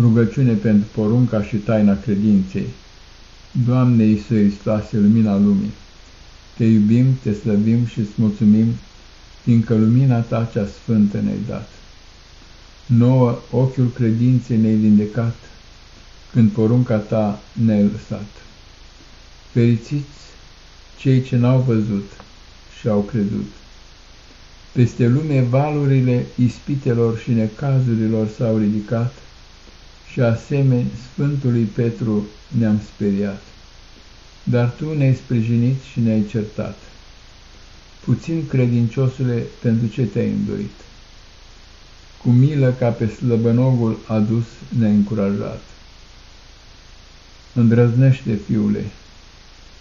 Rugăciune pentru porunca și taina credinței. Doamne Iisus Hristoase, lumina lumii, Te iubim, Te slăbim și îți mulțumim, fiindcă lumina Ta cea sfântă ne-ai dat. Nouă ochiul credinței ne-ai vindecat, când porunca Ta ne-ai lăsat. Fericiți cei ce n-au văzut și au crezut. Peste lume valurile ispitelor și necazurilor s-au ridicat, și asemeni Sfântului Petru ne-am speriat. Dar Tu ne-ai sprijinit și ne-ai certat. Puțin credinciosule pentru ce te-ai îndoit. Cu milă ca pe slăbănogul adus ne-ai încurajat. Îndrăznește, fiule,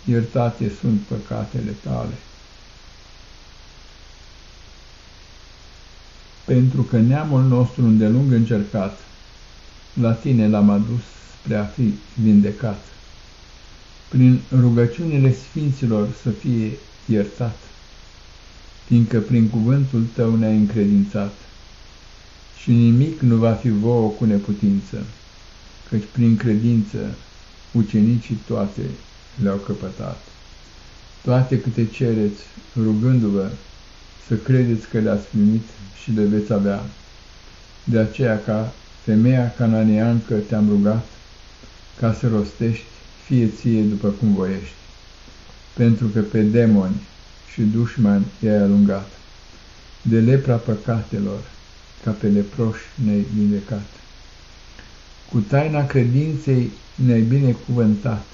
iertate sunt păcatele tale. Pentru că neamul nostru îndelung încercat, la tine l-am adus spre a fi vindecat. Prin rugăciunile sfinților să fie iertat, fiindcă prin cuvântul tău ne-ai încredințat și nimic nu va fi vouă cu neputință, căci prin credință ucenicii toate le-au căpătat. Toate câte cereți, rugându-vă, să credeți că le-ați primit și le veți avea. De aceea ca femeia cananeancă te-am rugat ca să rostești fie ție după cum voiești, pentru că pe demoni și dușmani i-ai alungat, de lepra păcatelor, ca pe leproși ne-ai vindecat. Cu taina credinței ne-ai binecuvântat,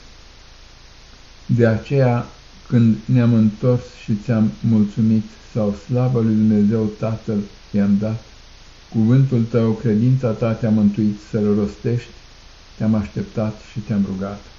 de aceea când ne-am întors și ți-am mulțumit, sau slavă lui Dumnezeu Tatăl i-am dat, Cuvântul tău, credința ta te-a mântuit să-l rostești, te-am așteptat și te-am rugat.